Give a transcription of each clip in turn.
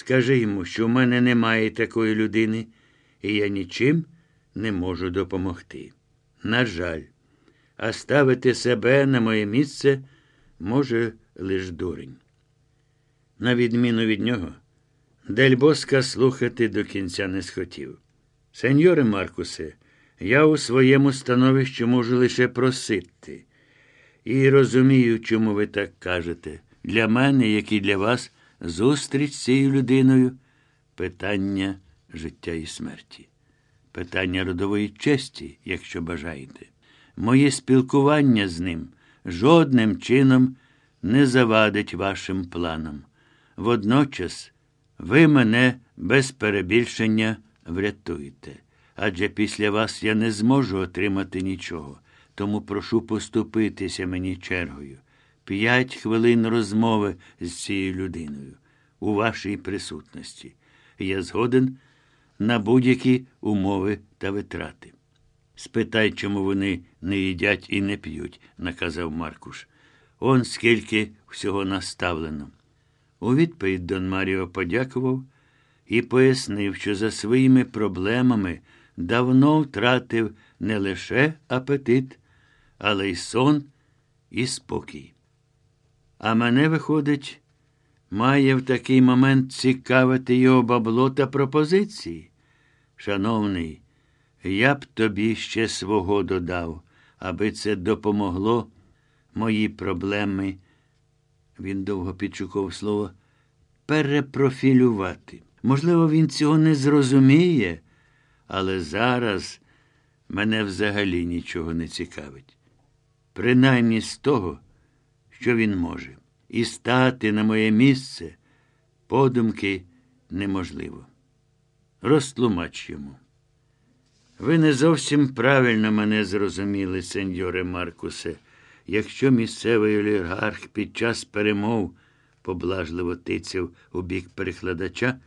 Скажи йому, що в мене немає такої людини, і я нічим не можу допомогти. На жаль, а ставити себе на моє місце може лиш дурень. На відміну від нього, Дельбоска слухати до кінця не схотів. Сеньоре Маркусе, я у своєму становищі можу лише просити. І розумію, чому ви так кажете. Для мене, як і для вас, зустріч з цією людиною питання життя і смерті, питання родової честі, якщо бажаєте. Моє спілкування з ним жодним чином не завадить вашим планам. Водночас ви мене без перебільшення врятуєте, адже після вас я не зможу отримати нічого, тому прошу поступитися мені чергою. П'ять хвилин розмови з цією людиною у вашій присутності. Я згоден на будь-які умови та витрати. Спитай, чому вони не їдять і не п'ють, наказав Маркуш. Он скільки всього наставлено. У відповідь Дон Маріо подякував і пояснив, що за своїми проблемами давно втратив не лише апетит, але й сон і спокій. А мене, виходить, має в такий момент цікавити його бабло та пропозиції. Шановний, я б тобі ще свого додав, аби це допомогло мої проблеми. Він довго підшукав слово перепрофілювати. Можливо, він цього не зрозуміє, але зараз мене взагалі нічого не цікавить. Принаймні з того, що він може. І стати на моє місце подумки неможливо. Розтлумач йому. Ви не зовсім правильно мене зрозуміли, сеньоре Маркусе. Якщо місцевий олігарх під час перемов поблажливо тицяв у бік перекладача,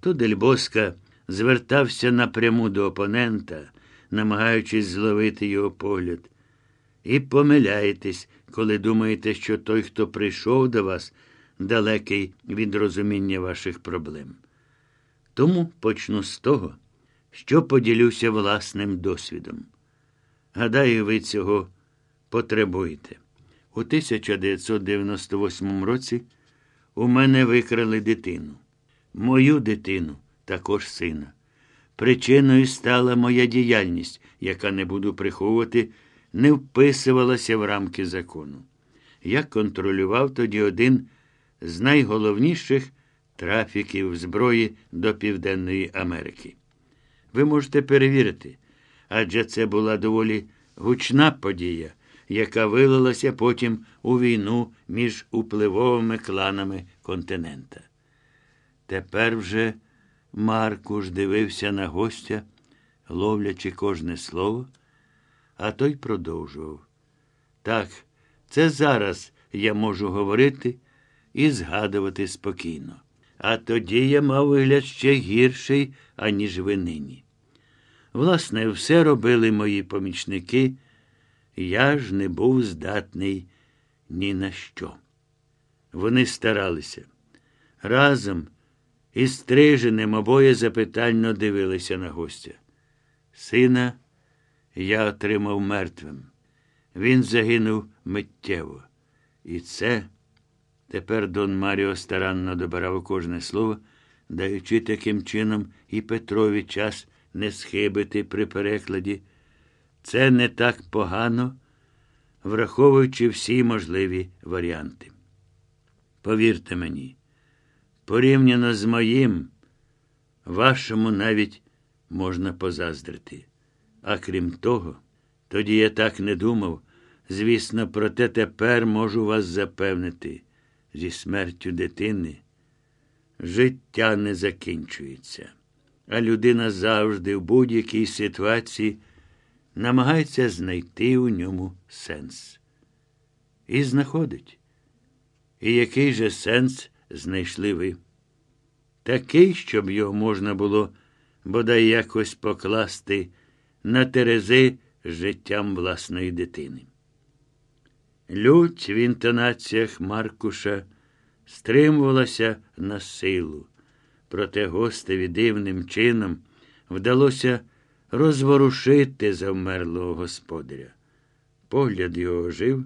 то Дельбоска звертався напряму до опонента, намагаючись зловити його погляд. І помиляєтесь, коли думаєте, що той, хто прийшов до вас, далекий від розуміння ваших проблем. Тому почну з того, що поділюся власним досвідом. Гадаю, ви цього потребуєте. У 1998 році у мене викрали дитину. Мою дитину, також сина. Причиною стала моя діяльність, яка не буду приховувати, не вписувалася в рамки закону. Я контролював тоді один з найголовніших трафіків зброї до Південної Америки. Ви можете перевірити, адже це була доволі гучна подія, яка вилилася потім у війну між upливовими кланами континента. Тепер вже Маркуш дивився на гостя, ловлячи кожне слово, а той продовжував. Так, це зараз я можу говорити і згадувати спокійно. А тоді я мав вигляд ще гірший, аніж ви нині. Власне, все робили мої помічники, я ж не був здатний ні на що. Вони старалися. Разом із стриженим обоє запитально дивилися на гостя. Сина я отримав мертвим. Він загинув миттєво. І це тепер Дон Маріо старанно добирав кожне слово, даючи таким чином і Петрові час не схибити при перекладі. Це не так погано, враховуючи всі можливі варіанти. Повірте мені, порівняно з моїм, вашому навіть можна позаздрити. А крім того, тоді я так не думав. Звісно, проте тепер можу вас запевнити, зі смертю дитини життя не закінчується, а людина завжди в будь-якій ситуації намагається знайти у ньому сенс. І знаходить. І який же сенс знайшли ви? Такий, щоб його можна було бодай якось покласти на терези життям власної дитини. Лють в інтонаціях Маркуша стримувалася на силу, Проте гостеві дивним чином вдалося розворушити завмерлого господаря. Погляд його ожив,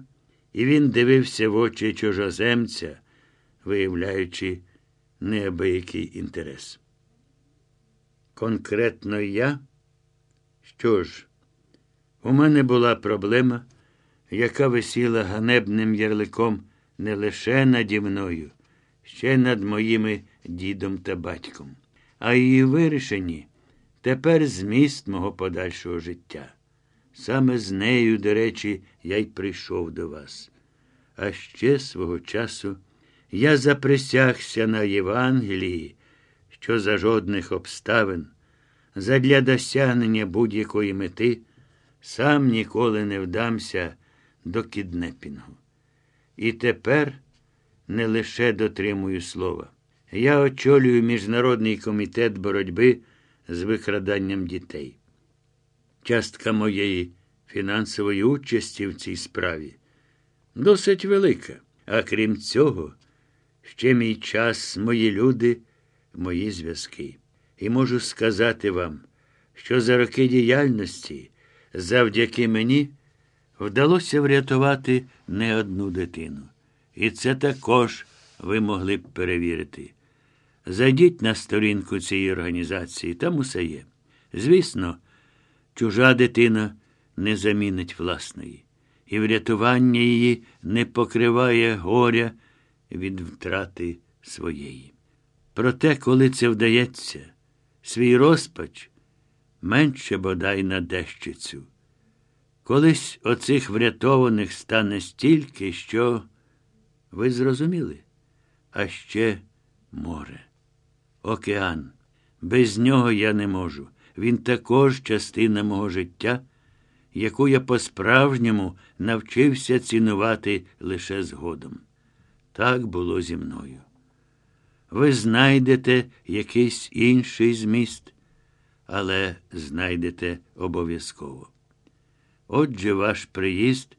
і він дивився в очі чужоземця, виявляючи неабиякий інтерес. Конкретно я? Що ж, у мене була проблема, яка висіла ганебним ярликом не лише наді мною, ще над моїми дідом та батьком, а її вирішені тепер зміст мого подальшого життя. Саме з нею, до речі, я й прийшов до вас. А ще свого часу я заприсягся на Євангелії, що за жодних обставин, задля досягнення будь-якої мети, сам ніколи не вдамся до кіднепінгу. І тепер не лише дотримую слова. Я очолюю Міжнародний комітет боротьби з викраданням дітей. Частка моєї фінансової участі в цій справі досить велика. А крім цього, ще мій час, мої люди, мої зв'язки. І можу сказати вам, що за роки діяльності, завдяки мені, вдалося врятувати не одну дитину. І це також ви могли б перевірити. Зайдіть на сторінку цієї організації, там усе є. Звісно, чужа дитина не замінить власної, і врятування її не покриває горя від втрати своєї. Проте, коли це вдається, свій розпач менше бодай на дещицю. Колись оцих врятованих стане стільки, що ви зрозуміли, а ще море, океан. Без нього я не можу. Він також частина мого життя, яку я по-справжньому навчився цінувати лише згодом. Так було зі мною. Ви знайдете якийсь інший зміст, але знайдете обов'язково. Отже, ваш приїзд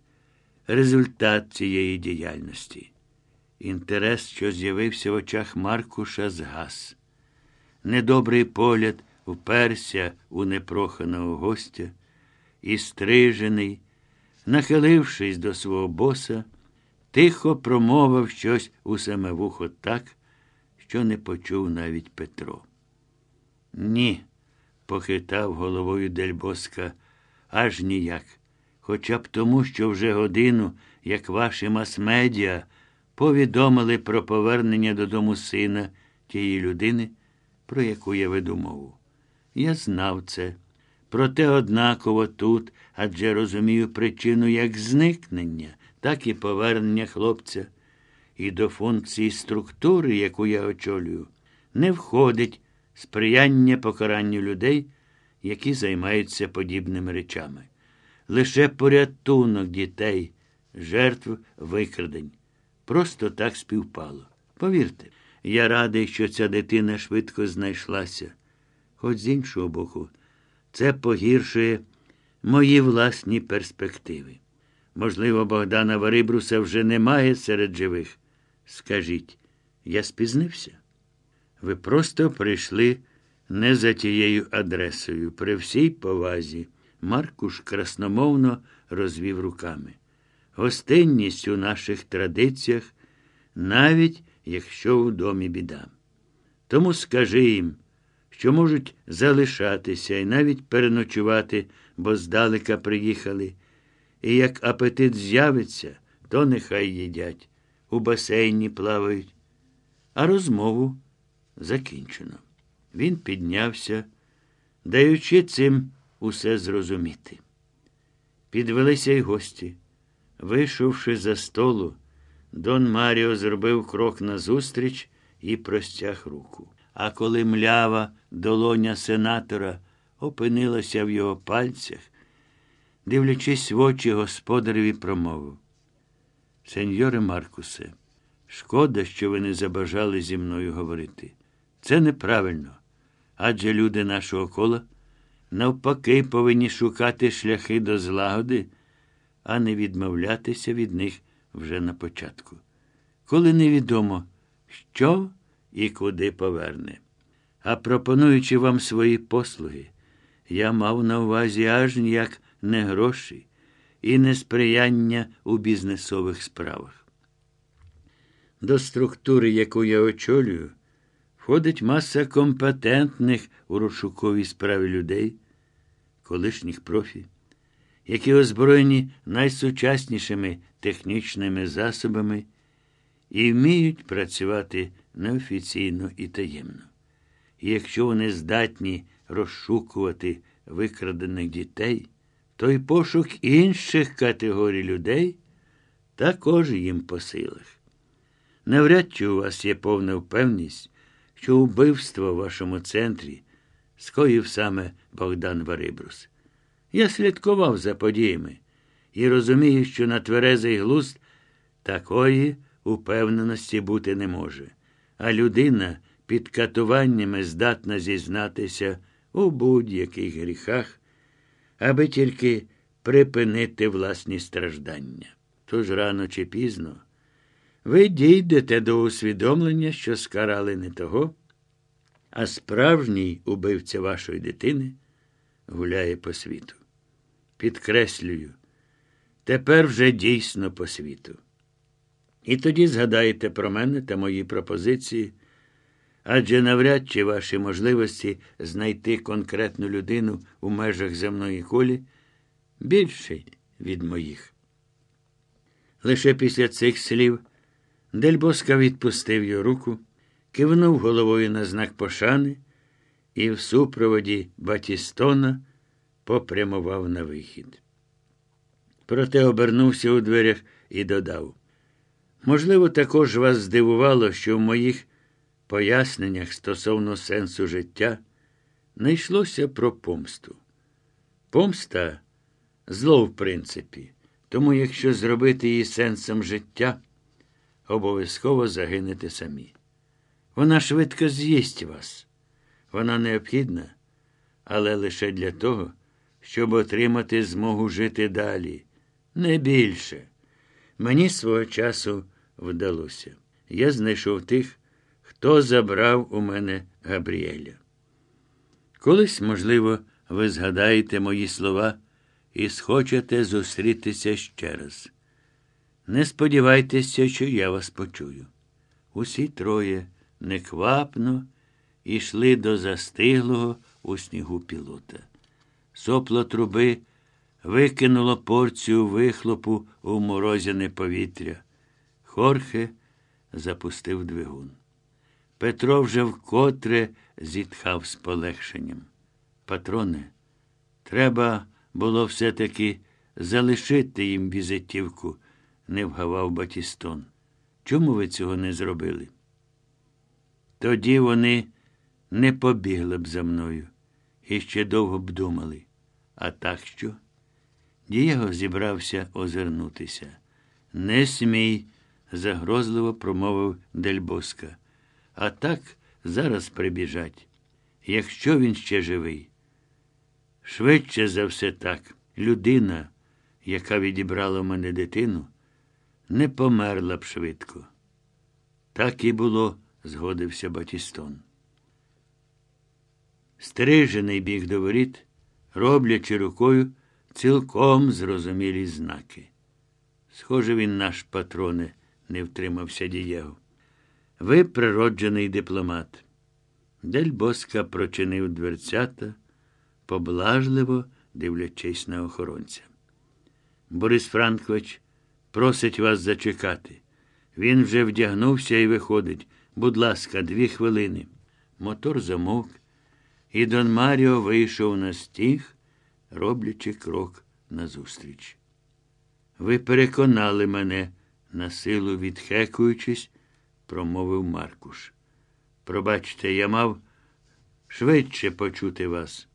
результат цієї діяльності. Інтерес, що з'явився в очах Маркуша, згас. Недобрий погляд вперся у непроханого гостя і стрижений, нахилившись до свого боса, тихо промовив щось у саме вухо так, що не почув навіть Петро. Ні, похитав головою Дельбоска, аж ніяк. Хоча б тому, що вже годину, як ваші мас-медіа, повідомили про повернення додому сина тієї людини, про яку я веду мову. Я знав це. Проте однаково тут, адже розумію причину як зникнення, так і повернення хлопця. І до функції структури, яку я очолюю, не входить сприяння покаранню людей, які займаються подібними речами. Лише порятунок дітей, жертв викрадень. Просто так співпало. Повірте, я радий, що ця дитина швидко знайшлася. Хоч з іншого боку, це погіршує мої власні перспективи. Можливо, Богдана Варибруса вже немає серед живих. Скажіть, я спізнився? Ви просто прийшли не за тією адресою. При всій повазі. Маркуш красномовно розвів руками. Гостинність у наших традиціях, навіть якщо у домі біда. Тому скажи їм, що можуть залишатися і навіть переночувати, бо здалека приїхали. І як апетит з'явиться, то нехай їдять, у басейні плавають. А розмову закінчено. Він піднявся, даючи цим усе зрозуміти. Підвелися й гості. Вийшовши за столу, Дон Маріо зробив крок назустріч і простяг руку. А коли млява долоня сенатора опинилася в його пальцях, дивлячись в очі господареві, промовив. Сеньоре Маркусе, шкода, що ви не забажали зі мною говорити. Це неправильно. Адже люди нашого кола навпаки повинні шукати шляхи до злагоди, а не відмовлятися від них вже на початку. Коли невідомо, що і куди поверне. А пропонуючи вам свої послуги, я мав на увазі аж ніяк не гроші і не сприяння у бізнесових справах. До структури, яку я очолюю, входить маса компетентних у розшуковій справі людей, колишніх профі, які озброєні найсучаснішими технічними засобами і вміють працювати неофіційно і таємно. І якщо вони здатні розшукувати викрадених дітей, то й пошук інших категорій людей також їм по силах. Навряд чи у вас є повна впевненість, що убивство в вашому центрі скоїв саме Богдан Варибрус. Я слідкував за подіями і розумію, що на тверезий глузд такої упевненості бути не може, а людина під катуваннями здатна зізнатися у будь-яких гріхах, аби тільки припинити власні страждання. Тож рано чи пізно ви дійдете до усвідомлення, що скарали не того, а справжній убивця вашої дитини гуляє по світу. Підкреслюю, тепер вже дійсно по світу. І тоді згадаєте про мене та мої пропозиції, адже навряд чи ваші можливості знайти конкретну людину у межах земної кулі більші від моїх. Лише після цих слів Дельбоска відпустив його руку, кивнув головою на знак пошани і в супроводі Батістона попрямував на вихід. Проте обернувся у дверях і додав. Можливо, також вас здивувало, що в моїх поясненнях стосовно сенсу життя не йшлося про помсту. Помста зло, в принципі, тому якщо зробити її сенсом життя, обов'язково загинете самі. Вона швидко з'їсть вас. Вона необхідна, але лише для того, щоб отримати змогу жити далі. Не більше. Мені свого часу вдалося. Я знайшов тих, хто забрав у мене Габріеля. Колись, можливо, ви згадаєте мої слова і схочете зустрітися ще раз. Не сподівайтеся, що я вас почую. Усі троє неквапно йшли до застиглого у снігу пілота. Сопло труби викинуло порцію вихлопу у морозяне повітря. Хорхе запустив двигун. Петро вже вкотре зітхав з полегшенням. Патроне, треба було все-таки залишити їм візитівку, не вгавав Батістон. Чому ви цього не зробили? Тоді вони не побігли б за мною і ще довго б думали. А так що? Дієго зібрався озирнутися. Не смій, загрозливо промовив Дельбоска. А так зараз прибіжать, якщо він ще живий. Швидше за все так, людина, яка відібрала в мене дитину, не померла б швидко. Так і було, згодився Батістон. Стрижений біг до воріт, роблячи рукою цілком зрозумілі знаки. Схоже, він наш патроне, не втримався Дієго. Ви природжений дипломат. Дель Боска прочинив дверцята, поблажливо дивлячись на охоронця. Борис Франкович просить вас зачекати. Він вже вдягнувся і виходить. Будь ласка, дві хвилини. Мотор замовк, і Дон Маріо вийшов на стіг, роблячи крок назустріч. Ви переконали мене, насилу відхекуючись, промовив Маркуш. Пробачте, я мав швидше почути вас.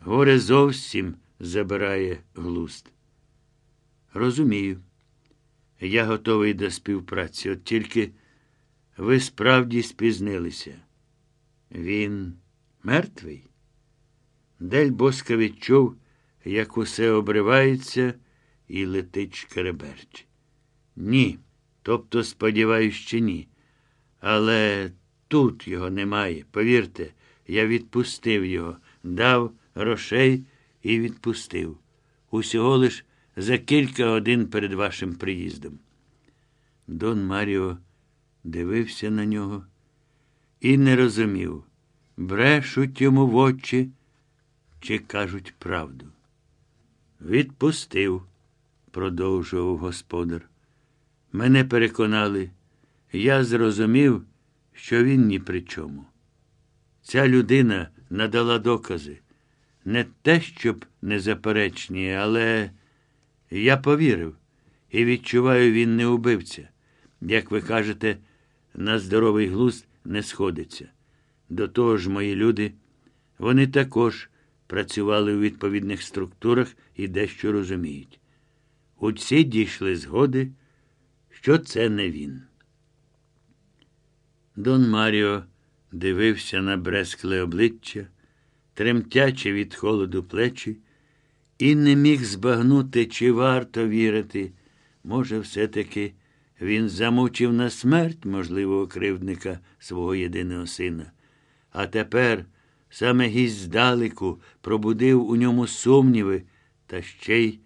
Горе зовсім забирає глуст. Розумію. Я готовий до співпраці, от тільки ви справді спізнилися. Він мертвий? Дель Боска відчув, як усе обривається і летить шкереберч. Ні. Тобто, сподіваюсь, ще ні. Але тут його немає. Повірте, Я відпустив його, дав грошей і відпустив. Усього лиш за кілька годин перед вашим приїздом. Дон Маріо дивився на нього і не розумів, брешуть йому в очі чи кажуть правду. Відпустив, продовжував господар. Мене переконали, я зрозумів, що він ні при чому. Ця людина надала докази. Не те, щоб незаперечні, але я повірив і відчуваю, він не убивця. Як ви кажете, на здоровий глузд не сходиться. До того ж, мої люди, вони також працювали у відповідних структурах і дещо розуміють. Усі дійшли згоди, що це не він. Дон Маріо дивився на брескле обличчя, тремтячи від холоду плечі, і не міг збагнути, чи варто вірити. Може, все-таки він замучив на смерть можливого кривдника свого єдиного сина. А тепер саме гість здалеку пробудив у ньому сумніви та ще й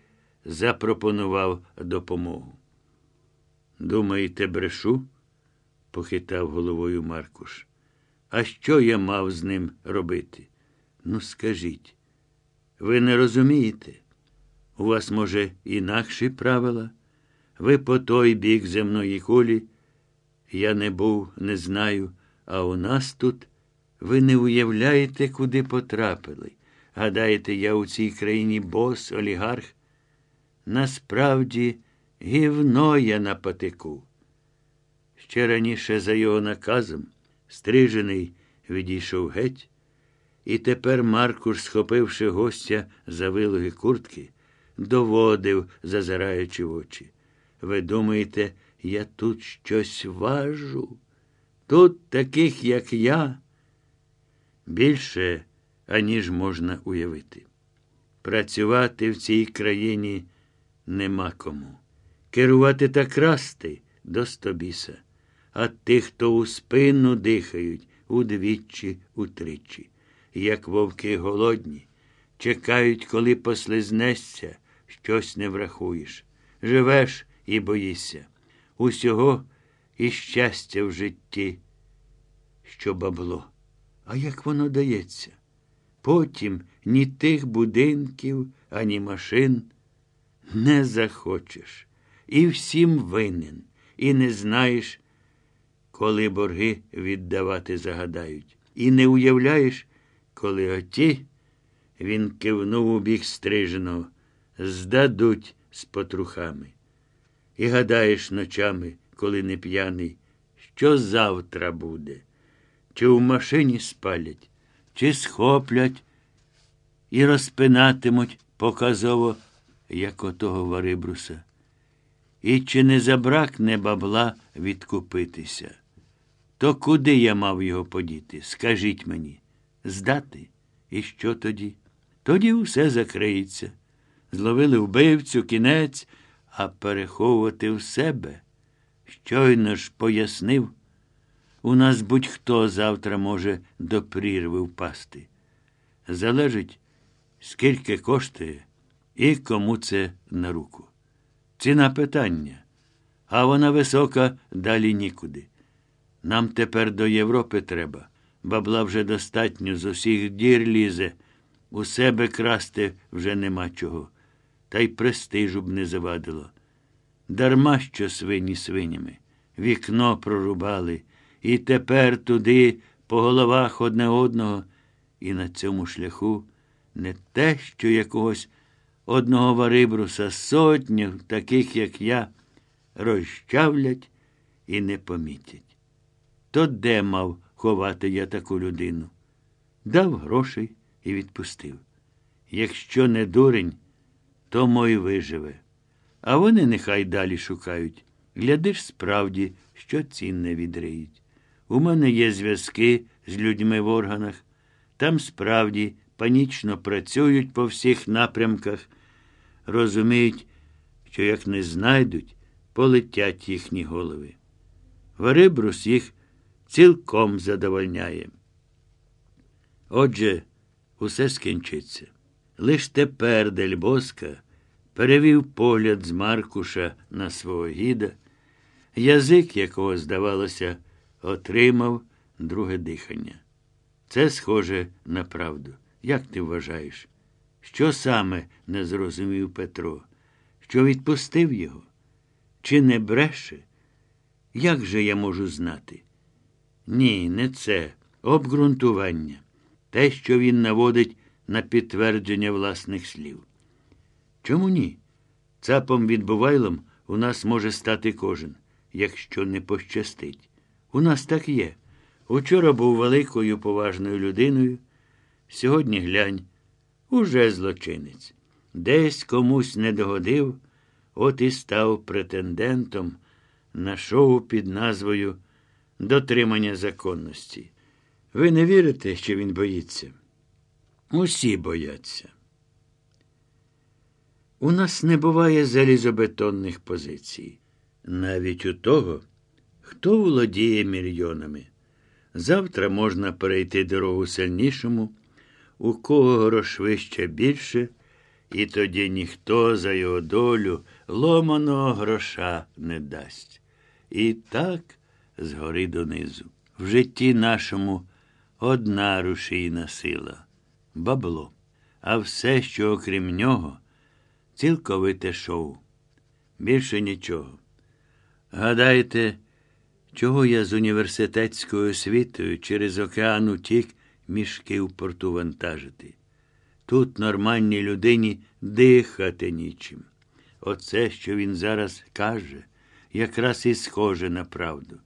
запропонував допомогу. Думаєте, брешу? Похитав головою Маркуш. А що я мав з ним робити? Ну, скажіть, ви не розумієте? У вас, може, інакші правила? Ви по той бік земної кулі. Я не був, не знаю, а у нас тут ви не уявляєте, куди потрапили. Гадаєте, я у цій країні бос, олігарх? Насправді, гівно я на патику. Ще раніше за його наказом стрижений відійшов геть, і тепер Маркуш, схопивши гостя за вилоги куртки, доводив, зазираючи в очі. Ви думаєте, я тут щось важу? Тут таких, як я, більше, аніж можна уявити. Працювати в цій країні нема кому. Керувати та красти до стобіса а тих, хто у спину дихають удвічі, утричі, як вовки голодні, чекають, коли послизнешся, щось не врахуєш. Живеш і боїшся. Усього і щастя в житті, що бабло. А як воно дається? Потім ні тих будинків, ані машин не захочеш. І всім винен, і не знаєш, коли борги віддавати загадають. І не уявляєш, коли оті, він кивнув у бік стриженого, здадуть з потрухами. І гадаєш ночами, коли не п'яний, що завтра буде, чи в машині спалять, чи схоплять і розпинатимуть показово, як отого Варибруса. І чи не забракне бабла відкупитися? То куди я мав його подіти? Скажіть мені, здати? І що тоді? Тоді все закриється. Зловили вбивцю, кінець, а переховувати в себе. Щойно ж пояснив, у нас будь-хто завтра може до прірви впасти. Залежить, скільки коштує і кому це на руку. Ціна питання, а вона висока далі нікуди. Нам тепер до Європи треба. Бабла вже достатньо з усіх дір лізе. У себе красти вже нема чого. Та й престижу б не завадило. Дарма що свині свинями. Вікно прорубали, і тепер туди по головах одне одного, і на цьому шляху не те, що якогось одного варибруса сотню, таких, як я, розчавлять і не помітять. То де мав ховати я таку людину? Дав грошей і відпустив. Якщо не дурень, то мой виживе. А вони нехай далі шукають. Глядиш, справді, що цінне відриють. У мене є зв'язки з людьми в органах. Там справді панічно працюють по всіх напрямках, розуміють, що як не знайдуть, полетять їхні голови. Варибрус їх цілком задовольняє. Отже, усе скінчиться. Лиш тепер Дельбоска перевів погляд з Маркуша на свого гіда, язик якого, здавалося, отримав друге дихання. Це схоже на правду. Як ти вважаєш? Що саме не зрозумів Петро? Що відпустив його? Чи не бреше? Як же я можу знати? Ні, не це. Обґрунтування. Те, що він наводить на підтвердження власних слів. Чому ні? Цапом відбувайлом у нас може стати кожен, якщо не пощастить. У нас так є. Учора був великою поважною людиною. Сьогодні глянь, уже злочинець. Десь комусь не догодив, от і став претендентом на шоу під назвою Дотримання законності. Ви не вірите, що він боїться? Усі бояться. У нас не буває залізобетонних позицій. Навіть у того, хто володіє мільйонами. Завтра можна перейти дорогу сильнішому, у кого грошвища більше, і тоді ніхто за його долю ломаного гроша не дасть. І так згори донизу. В житті нашому одна рушійна сила бабло. А все, що окрім нього, цілковите шоу. Більше нічого. Гадаєте, чого я з університетською освітою через океан утік мішки в порту вантажити? Тут нормальній людині дихати нічим. Оце, що він зараз каже, якраз і схоже на правду.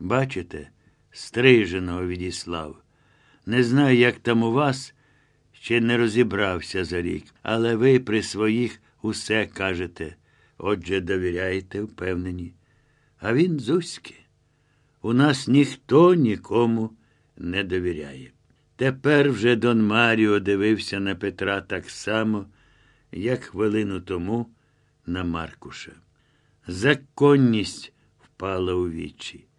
Бачите, стриженого відіслав. Не знаю, як там у вас, ще не розібрався за рік, але ви при своїх усе кажете. Отже, довіряєте, впевнені. А він Зуськи. У нас ніхто нікому не довіряє. Тепер вже Дон Маріо дивився на Петра так само, як хвилину тому на Маркуша. Законність впала у вічі.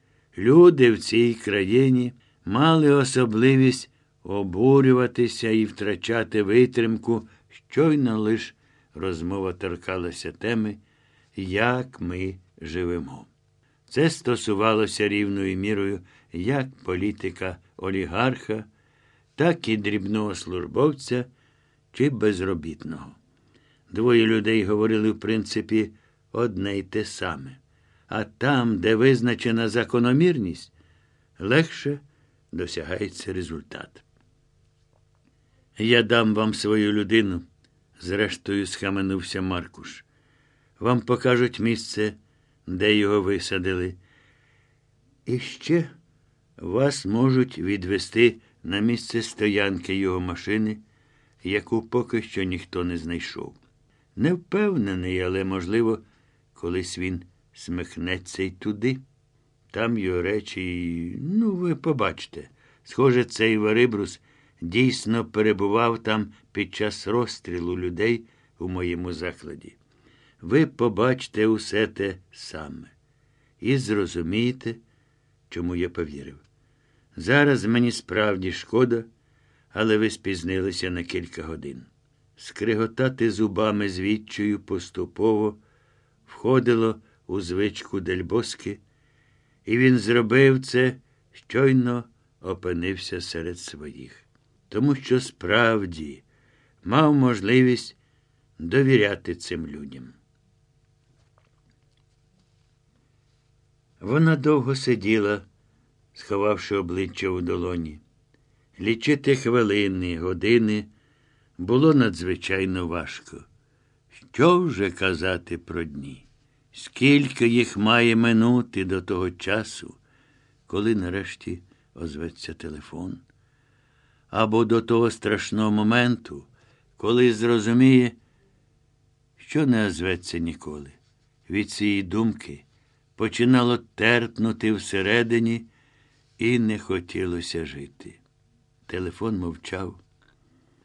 Люди в цій країні мали особливість обурюватися і втрачати витримку, щойно лиш розмова торкалася теми, як ми живемо. Це стосувалося рівною мірою як політика олігарха, так і дрібного службовця чи безробітного. Двоє людей говорили, в принципі, одне й те саме. А там, де визначена закономірність, легше досягається результат. Я дам вам свою людину, зрештою схаменувся Маркуш. Вам покажуть місце, де його висадили. І ще вас можуть відвести на місце стоянки його машини, яку поки що ніхто не знайшов. Не впевнений, але, можливо, колись він смихнеться й туди. Там його речі, ну, ви побачите. Схоже, цей Варибрус дійсно перебував там під час розстрілу людей у моєму закладі. Ви побачите усе те саме і зрозумієте, чому я повірив. Зараз мені справді шкода, але ви спізнилися на кілька годин. Скриготати зубами з відчою поступово входило у звичку Дельбоски, і він зробив це, щойно опинився серед своїх, тому що справді мав можливість довіряти цим людям. Вона довго сиділа, сховавши обличчя у долоні. Лічити хвилини, години було надзвичайно важко. Що вже казати про дні? Скільки їх має минути до того часу, коли нарешті озветься телефон? Або до того страшного моменту, коли зрозуміє, що не озветься ніколи. Від цієї думки починало терпнути всередині і не хотілося жити. Телефон мовчав.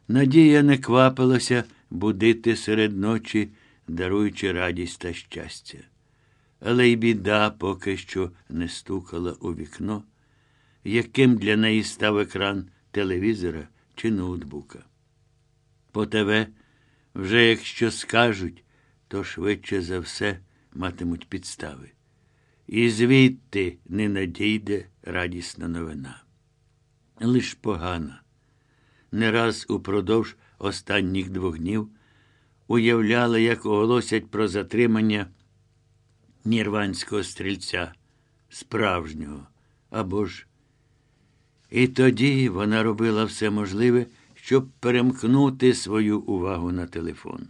Надія не квапилася будити серед ночі, даруючи радість та щастя. Але й біда поки що не стукала у вікно, яким для неї став екран телевізора чи ноутбука. По ТВ вже якщо скажуть, то швидше за все матимуть підстави. І звідти не надійде радісна новина. Лиш погана. Не раз упродовж останніх двох днів уявляла, як оголосять про затримання нірванського стрільця, справжнього або ж. І тоді вона робила все можливе, щоб перемкнути свою увагу на телефон.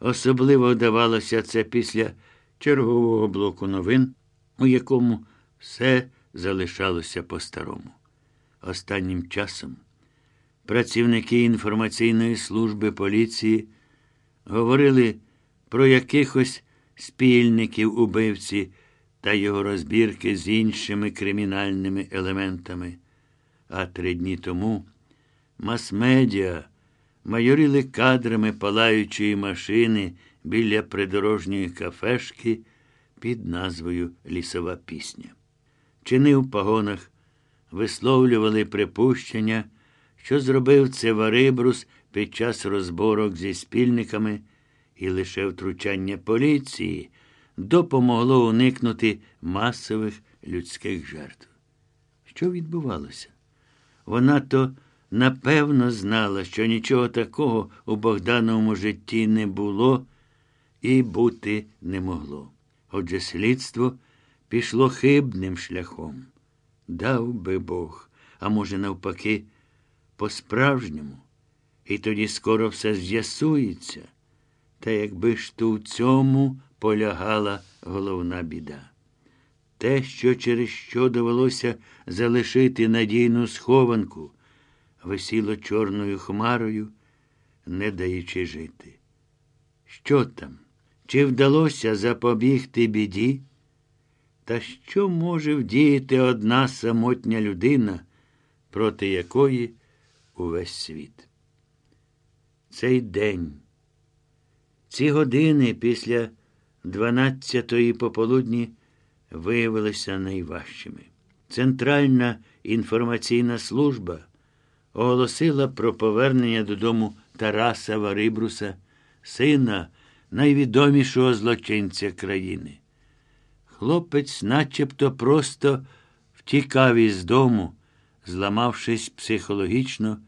Особливо вдавалося це після чергового блоку новин, у якому все залишалося по-старому. Останнім часом працівники інформаційної служби поліції говорили про якихось спільників убивці та його розбірки з іншими кримінальними елементами. А три дні тому мас-медіа майорили кадрами палаючої машини біля придорожньої кафешки під назвою Лісова пісня. Чини в пагонах висловлювали припущення, що зробив це Варибрус під час розборок зі спільниками, і лише втручання поліції допомогло уникнути масових людських жертв. Що відбувалося? Вона то напевно знала, що нічого такого у Богдановому житті не було і бути не могло. Отже, слідство пішло хибним шляхом. Дав би Бог, а може, навпаки, по-справжньому. І тоді скоро все з'ясується. Та якби ж то у цьому полягала головна біда. Те, що через що довелося залишити надійну схованку, висіло чорною хмарою, не даючи жити. Що там? Чи вдалося запобігти біді? Та що може вдіяти одна самотня людина, проти якої увесь світ? Цей день, ці години після дванадцятої пополудні виявилися найважчими. Центральна інформаційна служба оголосила про повернення додому Тараса Варибруса, сина найвідомішого злочинця країни. Хлопець начебто просто втікав із дому, зламавшись психологічно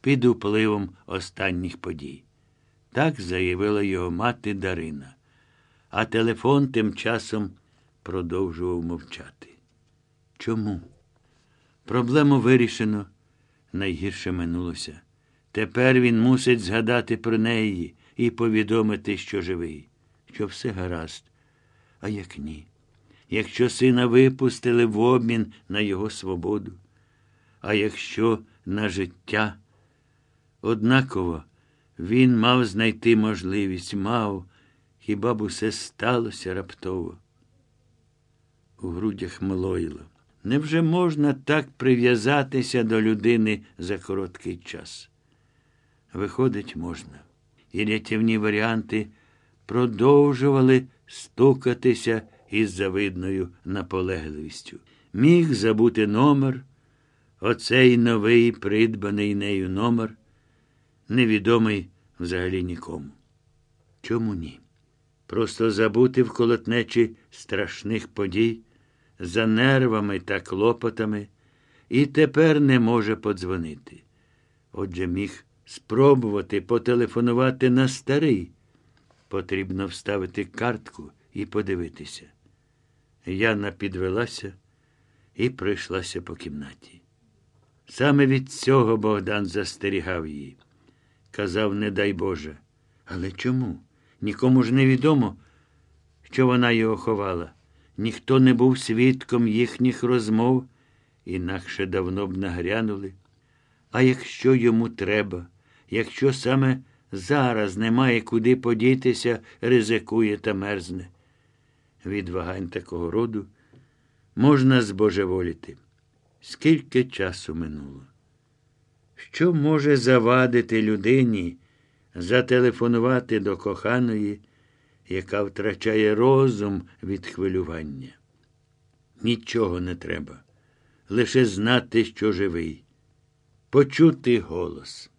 під впливом останніх подій. Так заявила його мати Дарина. А телефон тим часом продовжував мовчати. Чому? Проблему вирішено, найгірше минулося. Тепер він мусить згадати про неї і повідомити, що живий, що все гаразд. А як ні? Якщо сина випустили в обмін на його свободу, а якщо на життя, однаково він мав знайти можливість, мав, хіба б усе сталося раптово. У грудях млоїло. Невже можна так прив'язатися до людини за короткий час? Виходить, можна. І рятівні варіанти продовжували стукатися із завидною наполегливістю. Міг забути номер, оцей новий придбаний нею номер, невідомий взагалі нікому. Чому ні? Просто забути в колотнечі страшних подій за нервами та клопотами, і тепер не може подзвонити. Отже, міг спробувати потелефонувати на старий. Потрібно вставити картку і подивитися. Яна підвелася і пройшлася по кімнаті. Саме від цього Богдан застерігав її. Казав, не дай Боже. Але чому? Нікому ж не відомо, що вона його ховала. Ніхто не був свідком їхніх розмов, інакше давно б нагрянули. А якщо йому треба, якщо саме зараз немає куди подітися, ризикує та мерзне. Від вагань такого роду можна збожеволіти. Скільки часу минуло? Що може завадити людині зателефонувати до коханої, яка втрачає розум від хвилювання? Нічого не треба, лише знати, що живий. почути голос.